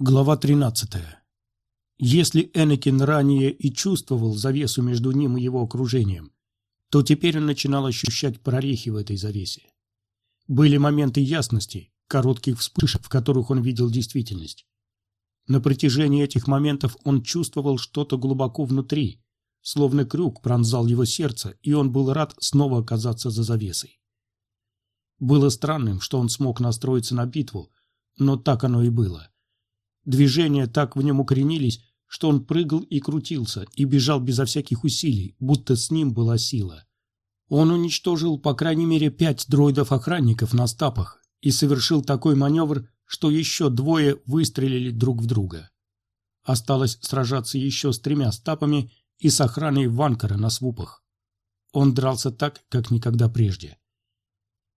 Глава 13. Если Энакин ранее и чувствовал завесу между ним и его окружением, то теперь он начинал ощущать прорехи в этой завесе. Были моменты ясности, коротких вспышек, в которых он видел действительность. На протяжении этих моментов он чувствовал что-то глубоко внутри, словно крюк пронзал его сердце, и он был рад снова оказаться за завесой. Было странным, что он смог настроиться на битву, но так оно и было. Движения так в нем укоренились, что он прыгал и крутился, и бежал безо всяких усилий, будто с ним была сила. Он уничтожил по крайней мере пять дроидов-охранников на стапах и совершил такой маневр, что еще двое выстрелили друг в друга. Осталось сражаться еще с тремя стапами и с охраной Ванкара на свупах. Он дрался так, как никогда прежде.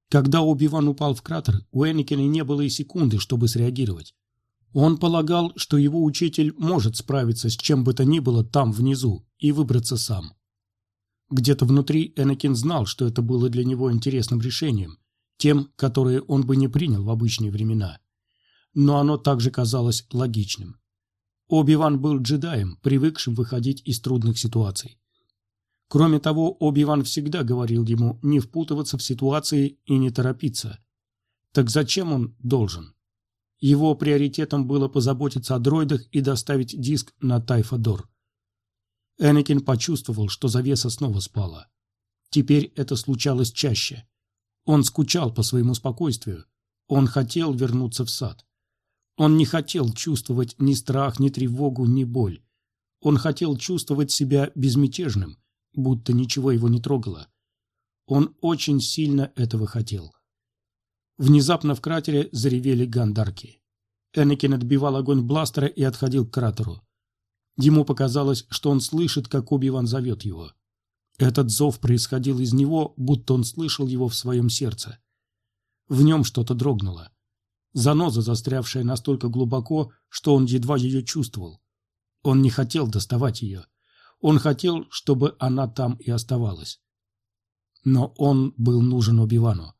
Когда Оби-Ван упал в кратер, у Энакина не было и секунды, чтобы среагировать. Он полагал, что его учитель может справиться с чем бы то ни было там внизу и выбраться сам. Где-то внутри Энакин знал, что это было для него интересным решением, тем, которое он бы не принял в обычные времена. Но оно также казалось логичным. Оби-Ван был джедаем, привыкшим выходить из трудных ситуаций. Кроме того, Оби-Ван всегда говорил ему не впутываться в ситуации и не торопиться. Так зачем он должен? Его приоритетом было позаботиться о дроидах и доставить диск на Тайфадор. Энакин почувствовал, что завеса снова спала. Теперь это случалось чаще. Он скучал по своему спокойствию. Он хотел вернуться в сад. Он не хотел чувствовать ни страх, ни тревогу, ни боль. Он хотел чувствовать себя безмятежным, будто ничего его не трогало. Он очень сильно этого хотел. Внезапно в кратере заревели гандарки. Энакин отбивал огонь бластера и отходил к кратеру. Ему показалось, что он слышит, как Оби-Ван зовет его. Этот зов происходил из него, будто он слышал его в своем сердце. В нем что-то дрогнуло. Заноза, застрявшая настолько глубоко, что он едва ее чувствовал. Он не хотел доставать ее. Он хотел, чтобы она там и оставалась. Но он был нужен Оби-Вану.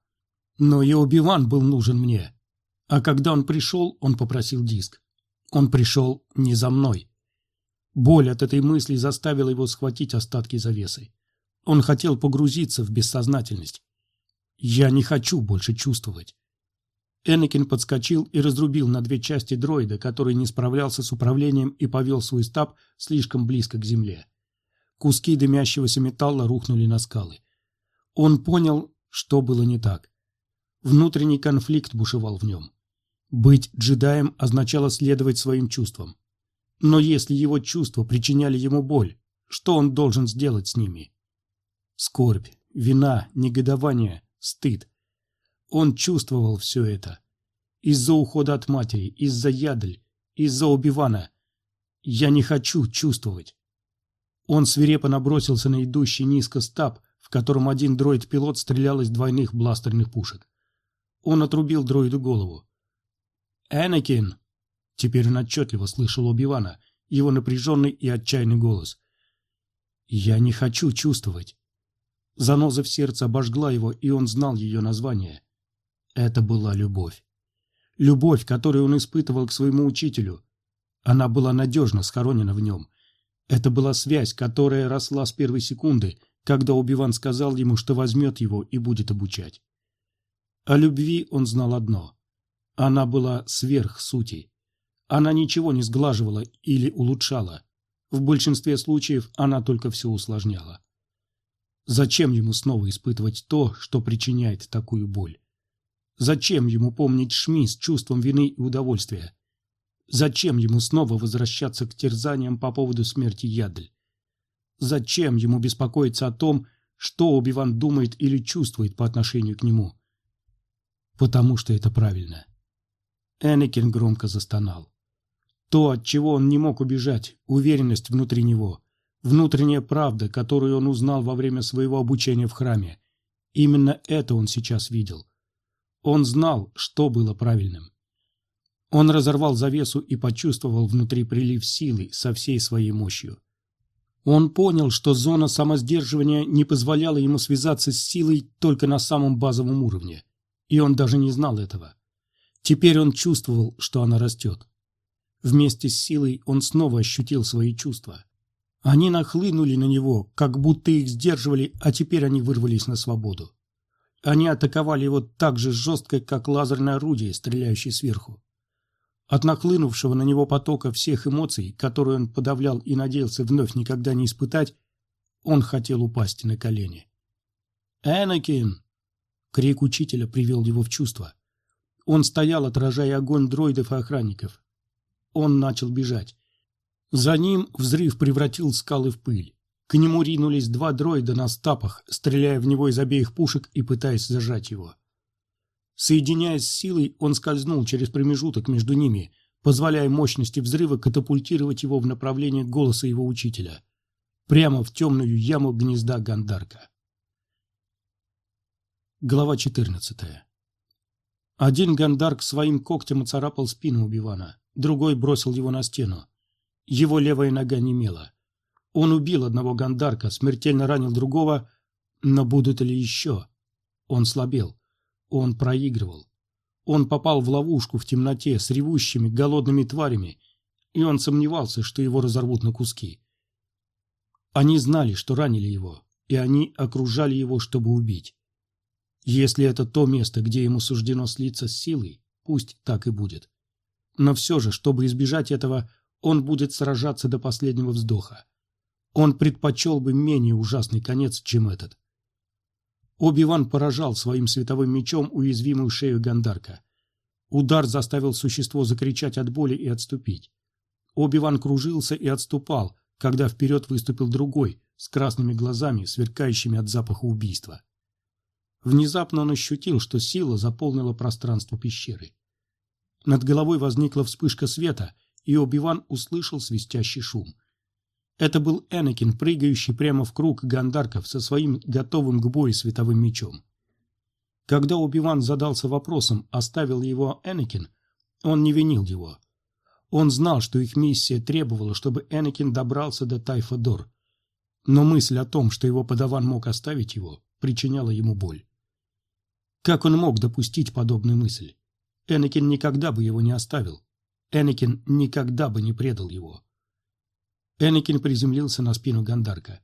Но и Оби-Ван был нужен мне. А когда он пришел, он попросил диск. Он пришел не за мной. Боль от этой мысли заставила его схватить остатки завесы. Он хотел погрузиться в бессознательность. Я не хочу больше чувствовать. Энакин подскочил и разрубил на две части дроида, который не справлялся с управлением и повел свой стаб слишком близко к земле. Куски дымящегося металла рухнули на скалы. Он понял, что было не так. Внутренний конфликт бушевал в нем. Быть джедаем означало следовать своим чувствам. Но если его чувства причиняли ему боль, что он должен сделать с ними? Скорбь, вина, негодование, стыд. Он чувствовал все это. Из-за ухода от матери, из-за Ядль, из-за Убивана. Я не хочу чувствовать. Он свирепо набросился на идущий низко стаб, в котором один дроид-пилот стрелял из двойных бластерных пушек. Он отрубил дроиду голову. «Энакин!» Теперь он отчетливо слышал Оби-Вана, его напряженный и отчаянный голос. «Я не хочу чувствовать». Заноза в сердце обожгла его, и он знал ее название. Это была любовь. Любовь, которую он испытывал к своему учителю. Она была надежно схоронена в нем. Это была связь, которая росла с первой секунды, когда Оби-Ван сказал ему, что возьмет его и будет обучать. О любви он знал одно. Она была сверх сути. Она ничего не сглаживала или улучшала. В большинстве случаев она только все усложняла. Зачем ему снова испытывать то, что причиняет такую боль? Зачем ему помнить Шми с чувством вины и удовольствия? Зачем ему снова возвращаться к терзаниям по поводу смерти Ядль? Зачем ему беспокоиться о том, что Оби-Ван думает или чувствует по отношению к нему? Потому что это правильно. Энакин громко застонал. То, от чего он не мог убежать, уверенность внутри него, внутренняя правда, которую он узнал во время своего обучения в храме, именно это он сейчас видел. Он знал, что было правильным. Он разорвал завесу и почувствовал внутри прилив силы со всей своей мощью. Он понял, что зона самосдерживания не позволяла ему связаться с силой только на самом базовом уровне. И он даже не знал этого. Теперь он чувствовал, что она растет. Вместе с силой он снова ощутил свои чувства. Они нахлынули на него, как будто их сдерживали, а теперь они вырвались на свободу. Они атаковали его так же жестко, как лазерное орудие, стреляющее сверху. От нахлынувшего на него потока всех эмоций, которые он подавлял и надеялся вновь никогда не испытать, он хотел упасть на колени. «Энакин!» Крик учителя привел его в чувство. Он стоял, отражая огонь дроидов и охранников. Он начал бежать. За ним взрыв превратил скалы в пыль. К нему ринулись два дроида на стапах, стреляя в него из обеих пушек и пытаясь зажать его. Соединяясь с силой, он скользнул через промежуток между ними, позволяя мощности взрыва катапультировать его в направлении голоса его учителя. Прямо в темную яму гнезда Гандарка. Глава 14 Один Гандарк своим когтем оцарапал спину Убивана, другой бросил его на стену. Его левая нога немела. Он убил одного Гандарка, смертельно ранил другого, но будут ли еще? Он слабел. Он проигрывал. Он попал в ловушку в темноте с ревущими, голодными тварями, и он сомневался, что его разорвут на куски. Они знали, что ранили его, и они окружали его, чтобы убить. Если это то место, где ему суждено слиться с силой, пусть так и будет. Но все же, чтобы избежать этого, он будет сражаться до последнего вздоха. Он предпочел бы менее ужасный конец, чем этот. Оби-Ван поражал своим световым мечом уязвимую шею Гандарка. Удар заставил существо закричать от боли и отступить. Оби-Ван кружился и отступал, когда вперед выступил другой, с красными глазами, сверкающими от запаха убийства. Внезапно он ощутил, что сила заполнила пространство пещеры. Над головой возникла вспышка света — и Оби-Ван услышал свистящий шум. Это был Энакин, прыгающий прямо в круг гандарков со своим готовым к бою световым мечом. Когда Оби-Ван задался вопросом, оставил его Энакин, он не винил его. Он знал, что их миссия требовала, чтобы Энакин добрался до Тайфа-Дор. Но мысль о том, что его подаван мог оставить его, причиняла ему боль. Как он мог допустить подобную мысль? Энакин никогда бы его не оставил. Энакин никогда бы не предал его. Энакин приземлился на спину Гандарка.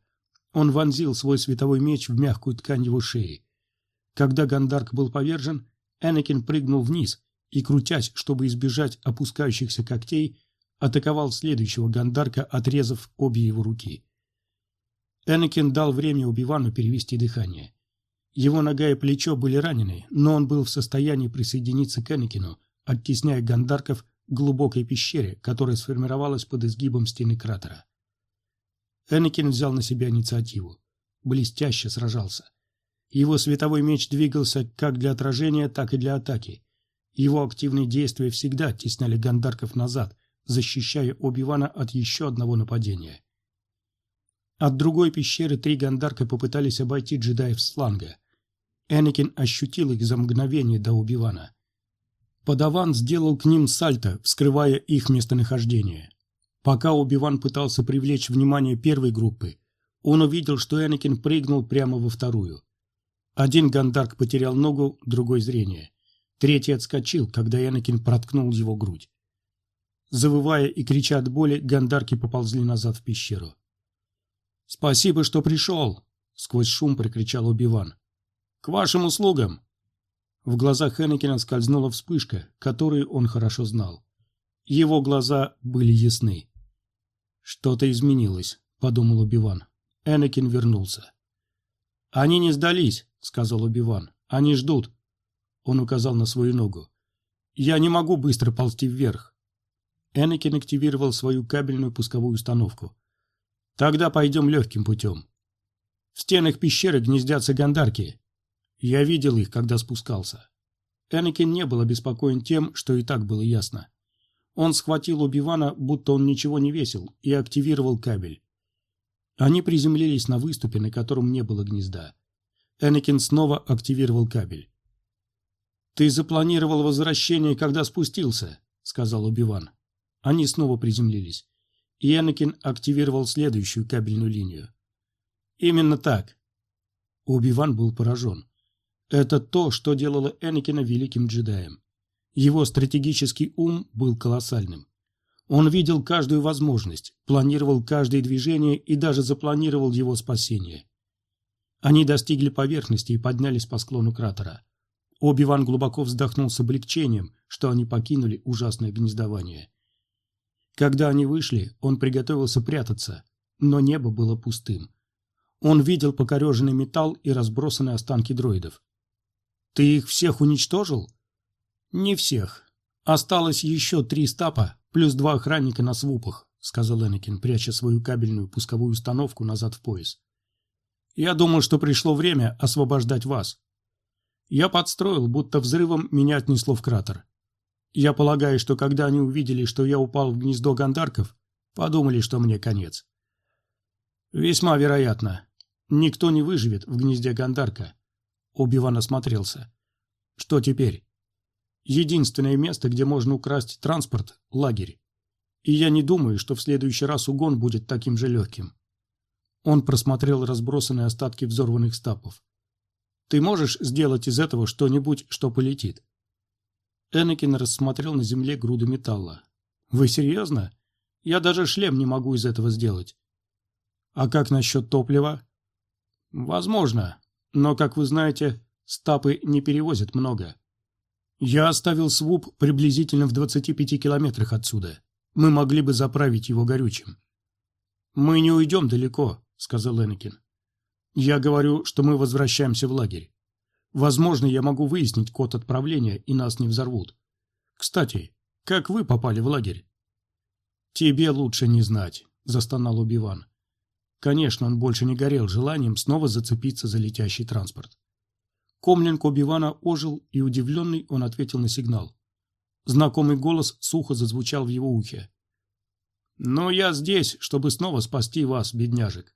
Он вонзил свой световой меч в мягкую ткань его шеи. Когда Гандарк был повержен, Энакин прыгнул вниз и, крутясь, чтобы избежать опускающихся когтей, атаковал следующего Гандарка, отрезав обе его руки. Энакин дал время Убивану перевести дыхание. Его нога и плечо были ранены, но он был в состоянии присоединиться к Энакину, оттесняя Гандарков глубокой пещере, которая сформировалась под изгибом стены кратера. Энакин взял на себя инициативу. Блестяще сражался. Его световой меч двигался как для отражения, так и для атаки. Его активные действия всегда оттесняли гандарков назад, защищая Оби-Вана от еще одного нападения. От другой пещеры три гандарка попытались обойти джедаев сланга. Энакин ощутил их за мгновение до Оби-Вана. Подаван сделал к ним сальто, вскрывая их местонахождение. Пока Убиван пытался привлечь внимание первой группы, он увидел, что Энакин прыгнул прямо во вторую. Один Гандарк потерял ногу, другой зрение. Третий отскочил, когда Энакин проткнул его грудь. Завывая и крича от боли, гандарки поползли назад в пещеру. «Спасибо, что пришел!» — сквозь шум прикричал Убиван. «К вашим услугам!» В глазах Энакина скользнула вспышка, которую он хорошо знал. Его глаза были ясны. «Что-то изменилось», — подумал Убиван. Энакин вернулся. «Они не сдались», — сказал Убиван. «Они ждут». Он указал на свою ногу. «Я не могу быстро ползти вверх». Энакин активировал свою кабельную пусковую установку. «Тогда пойдем легким путем. В стенах пещеры гнездятся гандарки. Я видел их, когда спускался. Энакин не был обеспокоен тем, что и так было ясно. Он схватил Убивана, будто он ничего не весил, и активировал кабель. Они приземлились на выступе, на котором не было гнезда. Энакин снова активировал кабель. «Ты запланировал возвращение, когда спустился», — сказал Убиван. Они снова приземлились. И Энакин активировал следующую кабельную линию. «Именно так». Убиван был поражен. Это то, что делало Энакина великим джедаем. Его стратегический ум был колоссальным. Он видел каждую возможность, планировал каждое движение и даже запланировал его спасение. Они достигли поверхности и поднялись по склону кратера. Оби-Ван глубоко вздохнул с облегчением, что они покинули ужасное гнездование. Когда они вышли, он приготовился прятаться, но небо было пустым. Он видел покореженный металл и разбросанные останки дроидов. «Ты их всех уничтожил?» «Не всех. Осталось еще три стапа, плюс два охранника на свупах», сказал Энакин, пряча свою кабельную пусковую установку назад в пояс. «Я думал, что пришло время освобождать вас. Я подстроил, будто взрывом меня отнесло в кратер. Я полагаю, что когда они увидели, что я упал в гнездо гандарков, подумали, что мне конец. Весьма вероятно. Никто не выживет в гнезде гандарка. Оби-Ван осмотрелся. Что теперь? Единственное место, где можно украсть транспорт – лагерь. И я не думаю, что в следующий раз угон будет таким же легким. Он просмотрел разбросанные остатки взорванных стапов. Ты можешь сделать из этого что-нибудь, что полетит? Энакин рассмотрел на земле груду металла. «Вы серьезно? Я даже шлем не могу из этого сделать». «А как насчет топлива?» «Возможно. Но, как вы знаете, стапы не перевозят много. Я оставил свуп приблизительно в 25 километрах отсюда. Мы могли бы заправить его горючим». «Мы не уйдем далеко», — сказал Энакин. «Я говорю, что мы возвращаемся в лагерь. Возможно, я могу выяснить код отправления, и нас не взорвут. Кстати, как вы попали в лагерь? Тебе лучше не знать, застонал Убиван. Конечно, он больше не горел желанием снова зацепиться за летящий транспорт. Комлинг Убивана ожил, и удивленный он ответил на сигнал. Знакомый голос сухо зазвучал в его ухе. «Но я здесь, чтобы снова спасти вас, бедняжек.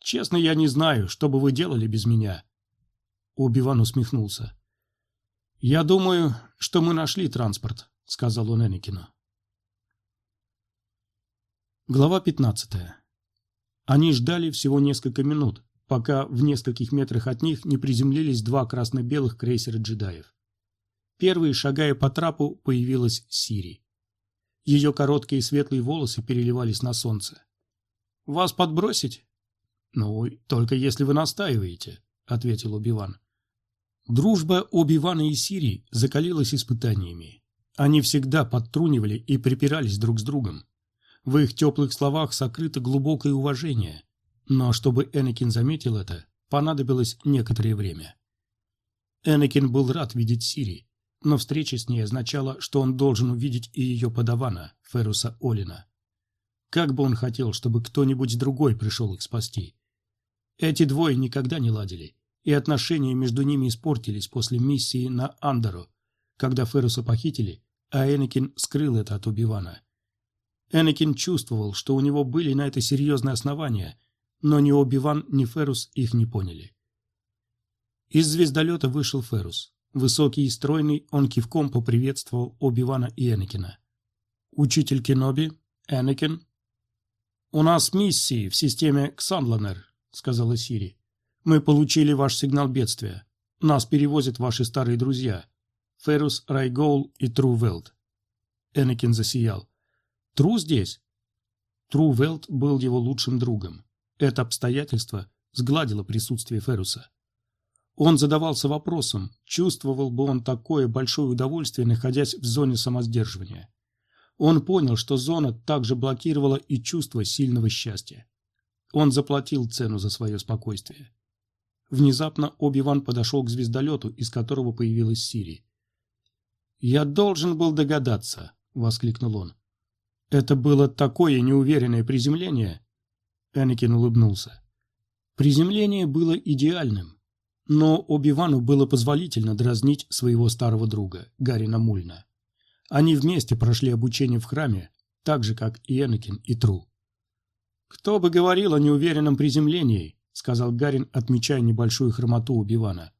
Честно, я не знаю, что бы вы делали без меня. Оби-Ван усмехнулся. «Я думаю, что мы нашли транспорт», — сказал он Энакину. Глава 15. Они ждали всего несколько минут, пока в нескольких метрах от них не приземлились два красно-белых крейсера джедаев. Первой, шагая по трапу, появилась Сири. Ее короткие светлые волосы переливались на солнце. «Вас подбросить?» «Ну, только если вы настаиваете», — ответил Убиван. Дружба Оби-Вана и Сири закалилась испытаниями. Они всегда подтрунивали и припирались друг с другом. В их теплых словах сокрыто глубокое уважение. Но чтобы Энакин заметил это, понадобилось некоторое время. Энакин был рад видеть Сири, но встреча с ней означала, что он должен увидеть и ее подавана, Феруса Олина. Как бы он хотел, чтобы кто-нибудь другой пришел их спасти. Эти двое никогда не ладили, и отношения между ними испортились после миссии на Андору, когда Феруса похитили, а Энакин скрыл это от Убивана. Энакин чувствовал, что у него были на это серьезные основания, но ни Оби-Ван, ни Ферус их не поняли. Из звездолета вышел Ферус. Высокий и стройный, он кивком поприветствовал Оби-Вана и Энакина. «Учитель Кеноби? Энакин?» «У нас миссии в системе Ксанланер», — сказала Сири. Мы получили ваш сигнал бедствия. Нас перевозят ваши старые друзья. Ферус, Райгоул и Трувелд. Энакин засиял. Тру здесь? Трувелд был его лучшим другом. Это обстоятельство сгладило присутствие Феруса. Он задавался вопросом, чувствовал бы он такое большое удовольствие, находясь в зоне самосдерживания. Он понял, что зона также блокировала и чувство сильного счастья. Он заплатил цену за свое спокойствие. Внезапно Оби-Ван подошел к звездолету, из которого появилась Сири. «Я должен был догадаться», — воскликнул он. «Это было такое неуверенное приземление!» Энакин улыбнулся. Приземление было идеальным, но Оби-Вану было позволительно дразнить своего старого друга, Гарина Мульна. Они вместе прошли обучение в храме, так же, как и Энакин и Тру. «Кто бы говорил о неуверенном приземлении?» — сказал Гарин, отмечая небольшую хромоту у Бивана.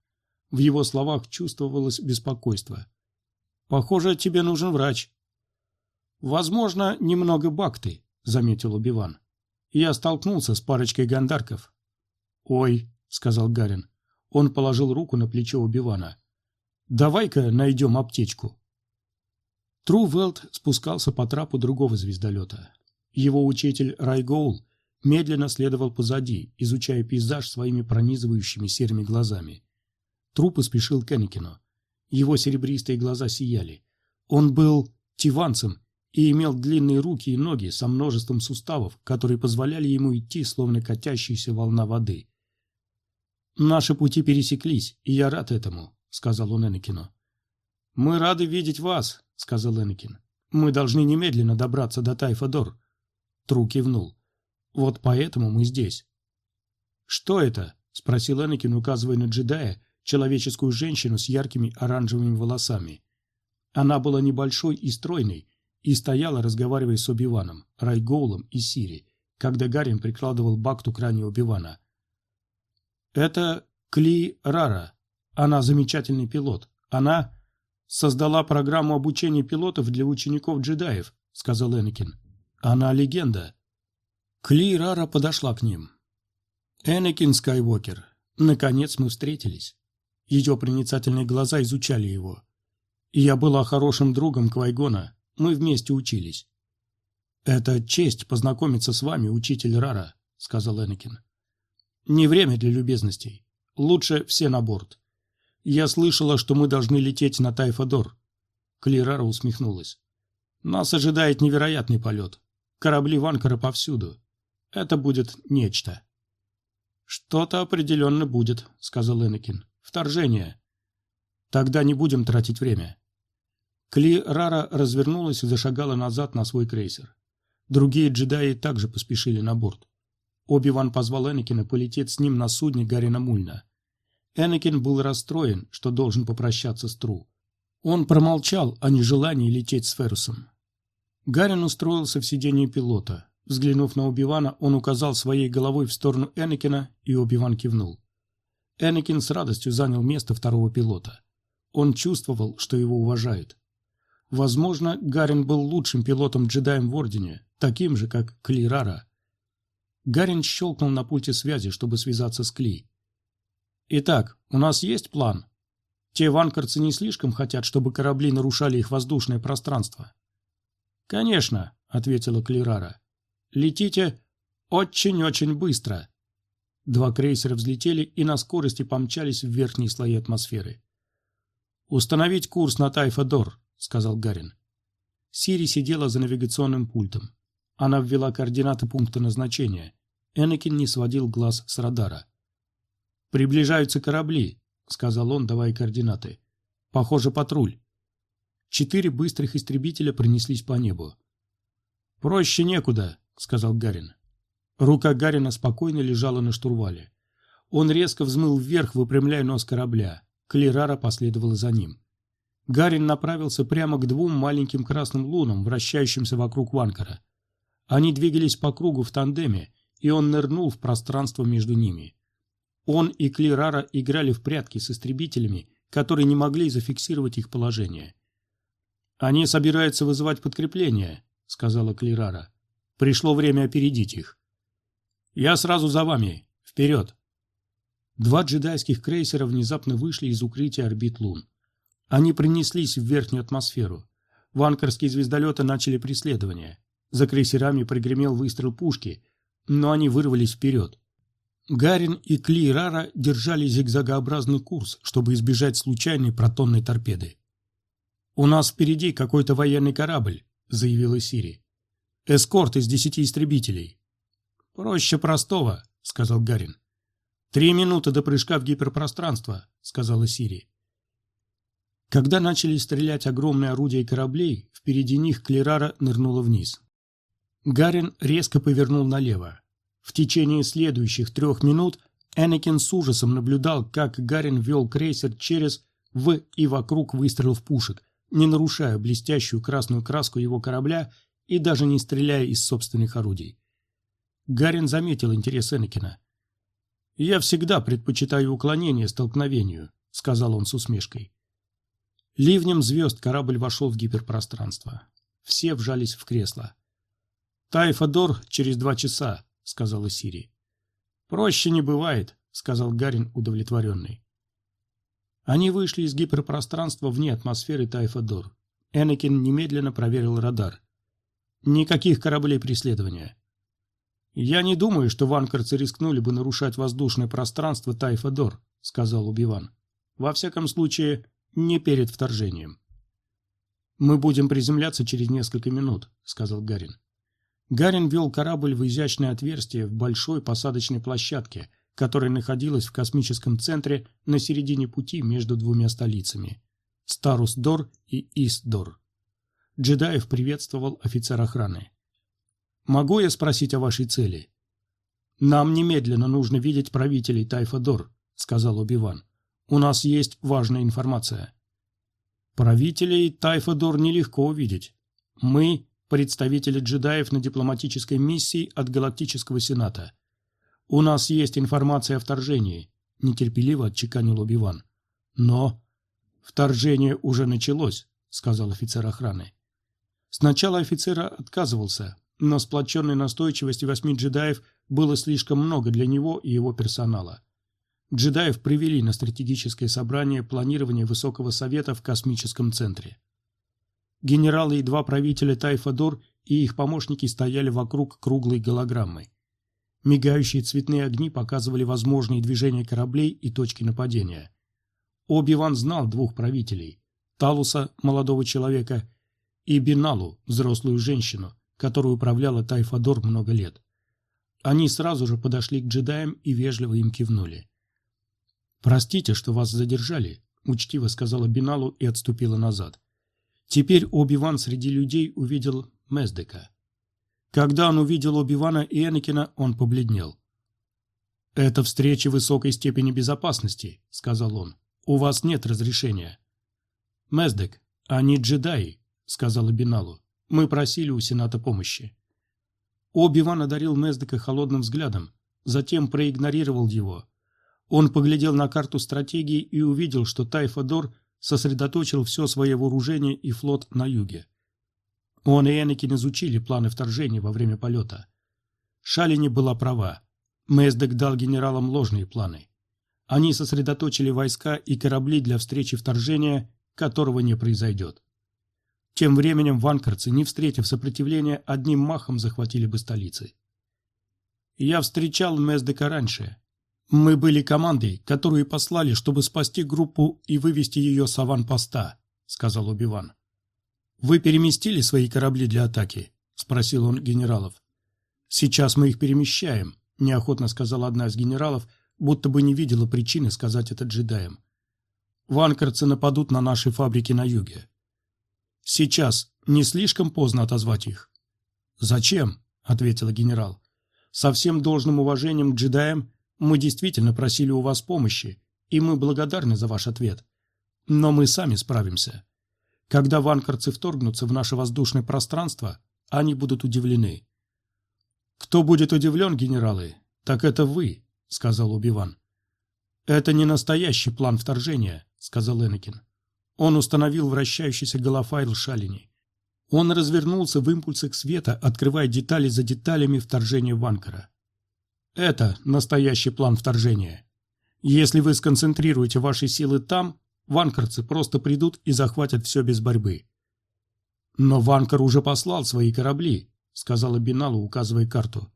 В его словах чувствовалось беспокойство. «Похоже, тебе нужен врач». «Возможно, немного бакты», — заметил Убиван. «Я столкнулся с парочкой гандарков». «Ой», — сказал Гарин. Он положил руку на плечо Убивана. «Давай-ка найдем аптечку». Трувелд спускался по трапу другого звездолета. Его учитель Райгоул медленно следовал позади, изучая пейзаж своими пронизывающими серыми глазами. Тру поспешил к Энакину. Его серебристые глаза сияли. Он был тиванцем и имел длинные руки и ноги со множеством суставов, которые позволяли ему идти, словно катящаяся волна воды. «Наши пути пересеклись, и я рад этому», — сказал он Энакину. «Мы рады видеть вас», — сказал Энакин. «Мы должны немедленно добраться до Тайфадор». Тру кивнул. «Вот поэтому мы здесь». «Что это?» — спросил Энакин, указывая на джедая, человеческую женщину с яркими оранжевыми волосами. Она была небольшой и стройной, и стояла, разговаривая с Оби-Ваном, Райгоулом и Сири, когда Гарин прикладывал бакту к ране Оби-Вана. «Это Кли Рара. Она замечательный пилот. Она создала программу обучения пилотов для учеников-джедаев», — сказал Энакин. «Она легенда». Кли Рара подошла к ним. «Энакин Скайуокер, наконец мы встретились». Ее проницательные глаза изучали его. «Я была хорошим другом Квайгона, мы вместе учились. «Это честь познакомиться с вами, учитель Рара», — сказал Энакин. «Не время для любезностей. Лучше все на борт. Я слышала, что мы должны лететь на Тайфадор». Клирара усмехнулась. «Нас ожидает невероятный полет. Корабли Ванкара повсюду. Это будет нечто». «Что-то определенно будет», — сказал Энакин. «Вторжение». «Тогда не будем тратить время. Кли Рара развернулась и зашагала назад на свой крейсер. Другие джедаи также поспешили на борт. Оби-Ван позвал Энакина полететь с ним на судне Гарина Мульна. Энакин был расстроен, что должен попрощаться с Тру. Он промолчал о нежелании лететь с Ферусом. Гарин устроился в сидении пилота. Взглянув на Оби-Вана, он указал своей головой в сторону Энакина, и Оби-Ван кивнул. Энакин с радостью занял место второго пилота. Он чувствовал, что его уважают. Возможно, Гарин был лучшим пилотом-джедаем в Ордене, таким же, как Клирара. Гарин щелкнул на пульте связи, чтобы связаться с Кли. «Итак, у нас есть план. Те ванкарцы не слишком хотят, чтобы корабли нарушали их воздушное пространство». «Конечно», — ответила Клирара. «Летите очень-очень быстро». Два крейсера взлетели и на скорости помчались в верхние слои атмосферы. «Установить курс на Тайфа-Дор», сказал Гарин. Сири сидела за навигационным пультом. Она ввела координаты пункта назначения. Энакин не сводил глаз с радара. «Приближаются корабли», — сказал он, давая координаты. «Похоже, патруль». Четыре быстрых истребителя пронеслись по небу. «Проще некуда», — сказал Гарин. Рука Гарина спокойно лежала на штурвале. Он резко взмыл вверх, выпрямляя нос корабля. Клирара последовала за ним. Гарин направился прямо к двум маленьким красным лунам, вращающимся вокруг Ванкара. Они двигались по кругу в тандеме, и он нырнул в пространство между ними. Он и Клирара играли в прятки с истребителями, которые не могли зафиксировать их положение. «Они собираются вызывать подкрепление», — сказала Клирара. «Пришло время опередить их». «Я сразу за вами. Вперед!» Два джедайских крейсера внезапно вышли из укрытия орбит лун. Они принеслись в верхнюю атмосферу. Ванкарские звездолеты начали преследование. За крейсерами пригремел выстрел пушки, но они вырвались вперед. Гарин и Кли Рара держали зигзагообразный курс, чтобы избежать случайной протонной торпеды. «У нас впереди какой-то военный корабль», — заявила Сири. «Эскорт из десяти истребителей». «Проще простого», — сказал Гарин. «Три минуты до прыжка в гиперпространство», — сказала Сири. Когда начали стрелять огромные орудия кораблей, впереди них Клерара нырнула вниз. Гарин резко повернул налево. В течение следующих трех минут Энакин с ужасом наблюдал, как Гарин вел крейсер через, в и вокруг выстрелов пушек, не нарушая блестящую красную краску его корабля и даже не стреляя из собственных орудий. Гарин заметил интерес Энакина. «Я всегда предпочитаю уклонение столкновению», — сказал он с усмешкой. Ливнем звезд корабль вошел в гиперпространство. Все вжались в кресло. «Тайфадор через два часа», — сказала Сири. «Проще не бывает», — сказал Гарин удовлетворенный. Они вышли из гиперпространства вне атмосферы Тайфадор. Энакин немедленно проверил радар. Никаких кораблей преследования. «Я не думаю, что ванкарцы рискнули бы нарушать воздушное пространство Тайфа-Дор», — сказал Убиван. «Во всяком случае, не перед вторжением». «Мы будем приземляться через несколько минут», — сказал Гарин. Гарин вел корабль в изящное отверстие в большой посадочной площадке, которая находилась в космическом центре на середине пути между двумя столицами – Старус-Дор и Ист-Дор. Джедаев приветствовал офицер охраны. Могу я спросить о вашей цели? Нам немедленно нужно видеть правителей Тайфа-Дор, сказал Убиван. У нас есть важная информация. Правителей Тайфа-Дор нелегко увидеть. Мы – представители джедаев на дипломатической миссии от Галактического Сената. У нас есть информация о вторжении, нетерпеливо отчеканил Убиван. Но вторжение уже началось, сказал офицер охраны. Сначала офицера отказывался, но сплоченной настойчивости восьми джедаев было слишком много для него и его персонала. Джедаев привели на стратегическое собрание планирования Высокого Совета в космическом центре. Генералы и два правителя Тайфадор и их помощники стояли вокруг круглой голограммы. Мигающие цветные огни показывали возможные движения кораблей и точки нападения. Оби-Ван знал двух правителей – Талуса, молодого человека, и Биналу, взрослую женщину, которой управляла Тайфадор много лет. Они сразу же подошли к джедаям и вежливо им кивнули. «Простите, что вас задержали», — учтиво сказала Биналу и отступила назад. Теперь Оби-Ван среди людей увидел Мездека. Когда он увидел Оби-Вана и Энакина, он побледнел. «Это встреча высокой степени безопасности», — сказал он. «У вас нет разрешения». «Мездек, они джедаи», — сказала Биналу. Мы просили у Сената помощи. Оби-Ван одарил Нездека холодным взглядом, затем проигнорировал его. Он поглядел на карту стратегии и увидел, что Тайфадор сосредоточил все свое вооружение и флот на юге. Он и Энакин изучили планы вторжения во время полета. Шалини была права. Мездек дал генералам ложные планы. Они сосредоточили войска и корабли для встречи вторжения, которого не произойдет. Тем временем ванкарцы, не встретив сопротивления, одним махом захватили бы столицы. Я встречал Мездека раньше. Мы были командой, которую послали, чтобы спасти группу и вывести ее с аванпоста, сказал Убиван. Вы переместили свои корабли для атаки? спросил он генералов. Сейчас мы их перемещаем, неохотно сказала одна из генералов, будто бы не видела причины сказать это джедаям. Ванкарцы нападут на наши фабрики на юге. Сейчас не слишком поздно отозвать их. Зачем? ответила генерал. Со всем должным уважением к джедаям мы действительно просили у вас помощи, и мы благодарны за ваш ответ. Но мы сами справимся. Когда ванкарцы вторгнутся в наше воздушное пространство, они будут удивлены. Кто будет удивлен, генералы, так это вы, сказал Убиван. Это не настоящий план вторжения, сказал Энакин. Он установил вращающийся голофайл Шалини. Он развернулся в импульсах света, открывая детали за деталями вторжения Ванкара. Это настоящий план вторжения. Если вы сконцентрируете ваши силы там, ванкарцы просто придут и захватят все без борьбы. Но Ванкар уже послал свои корабли, сказала Биналу, указывая карту.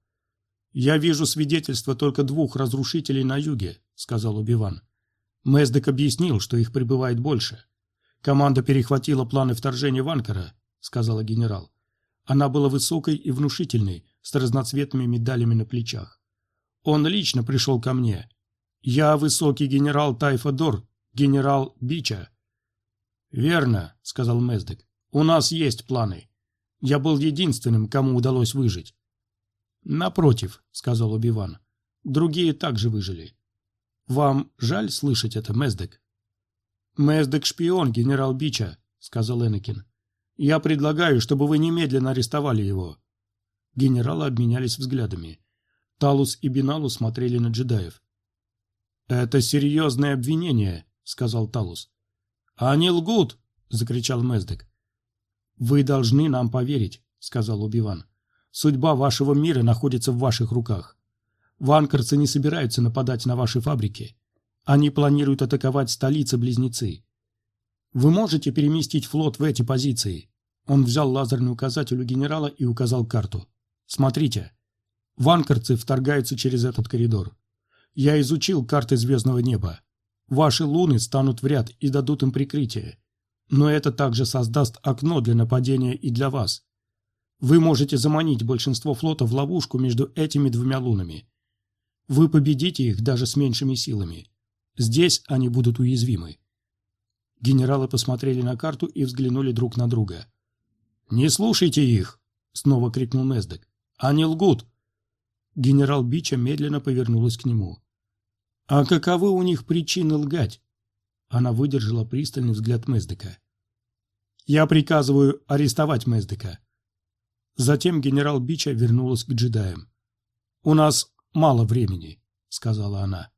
Я вижу свидетельства только двух разрушителей на юге, сказал Убиван. Мэздек объяснил, что их прибывает больше. «Команда перехватила планы вторжения в Анкара», — сказала генерал. Она была высокой и внушительной, с разноцветными медалями на плечах. Он лично пришел ко мне. «Я высокий генерал Тайфадор, генерал Бича». «Верно», — сказал Мездек. «У нас есть планы. Я был единственным, кому удалось выжить». «Напротив», — сказал Убиван. «Другие также выжили». «Вам жаль слышать это, Мездек?» «Мэздек шпион, генерал Бича», — сказал Энакин. «Я предлагаю, чтобы вы немедленно арестовали его». Генералы обменялись взглядами. Талус и Биналу смотрели на джедаев. «Это серьезное обвинение», — сказал Талус. «Они лгут!» — закричал Мэздек. «Вы должны нам поверить», — сказал Убиван. «Судьба вашего мира находится в ваших руках. Ванкарцы не собираются нападать на ваши фабрики. Они планируют атаковать столицы-близнецы. Вы можете переместить флот в эти позиции? Он взял лазерный указатель у генерала и указал карту. Смотрите. Ванкарцы вторгаются через этот коридор. Я изучил карты звездного неба. Ваши луны станут в ряд и дадут им прикрытие. Но это также создаст окно для нападения и для вас. Вы можете заманить большинство флота в ловушку между этими двумя лунами. Вы победите их даже с меньшими силами. Здесь они будут уязвимы. Генералы посмотрели на карту и взглянули друг на друга. «Не слушайте их!» — снова крикнул Нездек. «Они лгут!» Генерал Бича медленно повернулась к нему. «А каковы у них причины лгать?» Она выдержала пристальный взгляд Мездека. «Я приказываю арестовать Мездека». Затем генерал Бича вернулась к джедаям. «У нас мало времени», — сказала она.